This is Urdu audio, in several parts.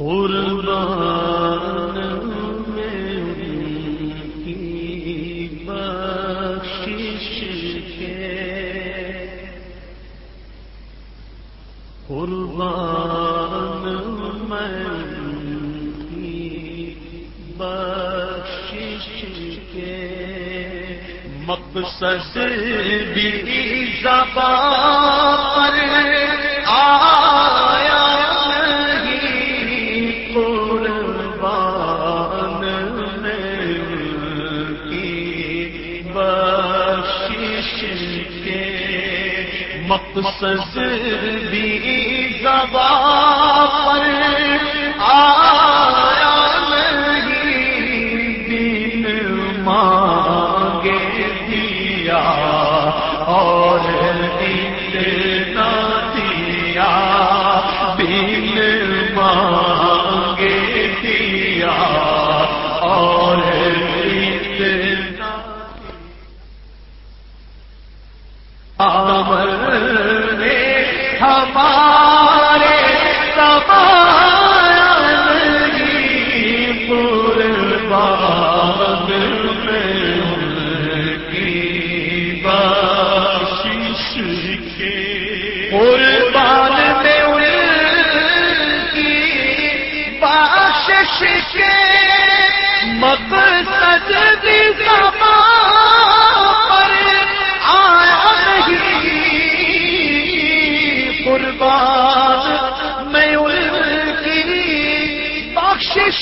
قربان کی بخشش کے قربان کی بخشش کے مقصد بھی زبان مقصد بھی زبان پر آ نہیں دین مانگے دیا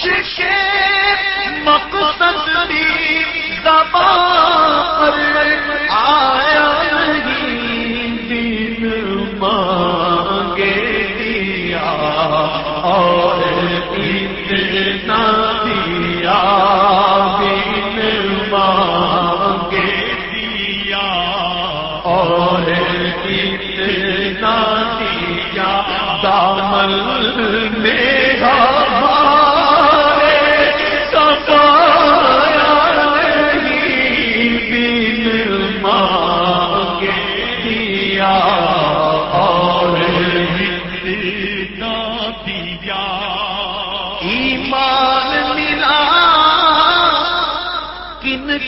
کے مقصد بھی زبان پر آیا نہیں دین مانگے دیا اور اتنا دیا بن مانگے دیا اور اتنا دیا دامل میرا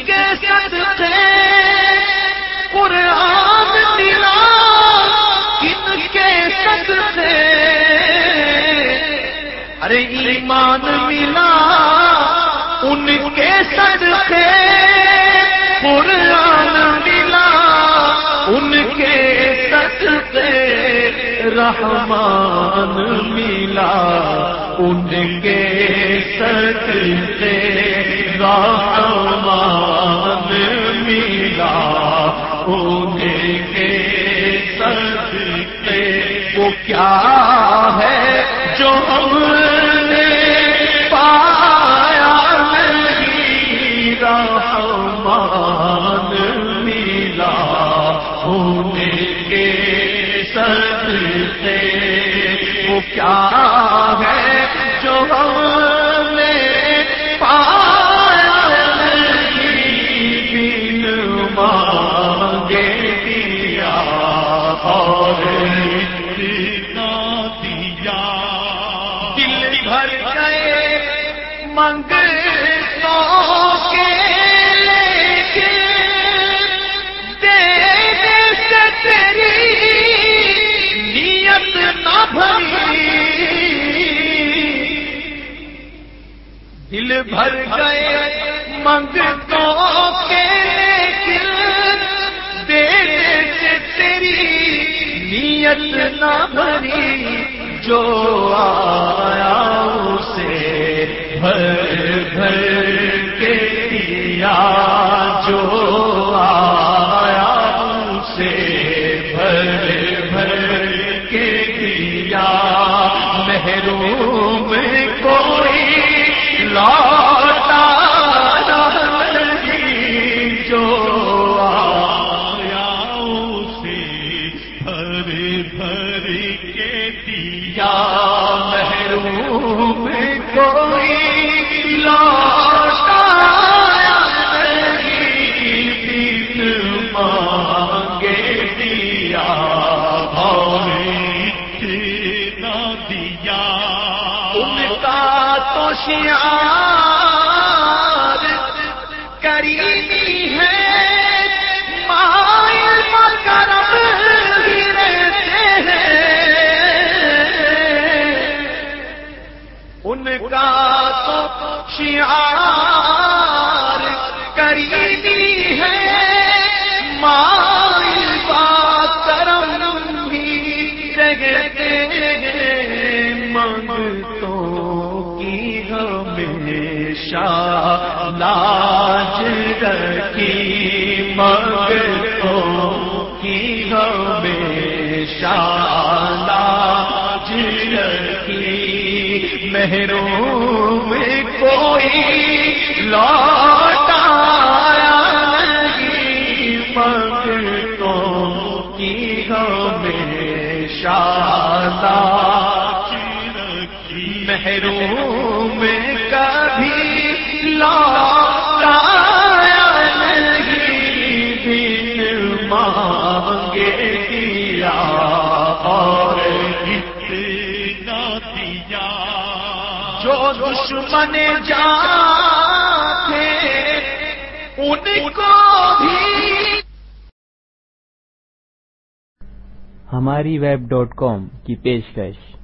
کے صدقے قرآن ملا کن کے صدقے ارے ایمان ملا ان کے صدقے قرآن ملا ان کے صدقے رحمان ملا ان کے صدقے رحمان ملا ان کے صدقے وہ کیا ہے جو ہم نے پایا نہیں؟ رحمان ملا ان کے صدقے وہ کیا ہے جو ہم اور اتنا دیا دل بھر گئے منگ کے نیت دل بھر گئے منگ تو کے نیت نہ بھری جو آیا اسے بھر بھر کے دیا۔ محروم کوئی لوٹا نہیں ان کا تو شیار کریمی ہے۔ مائل کرم بھی رہتے ہیں۔ منگتوں کی ہمیشہ لاج رکھی۔ منگتوں کی ہمیشہ لاج رکھی۔ محروم کوئی لوٹایا نہیں منگتوں کی ہمیشہ لاج رکھی محروم کبھی لوٹایا دشمن جاتے ان کو بھی۔ ہماری ویب ڈاٹ کام کی پیشکش۔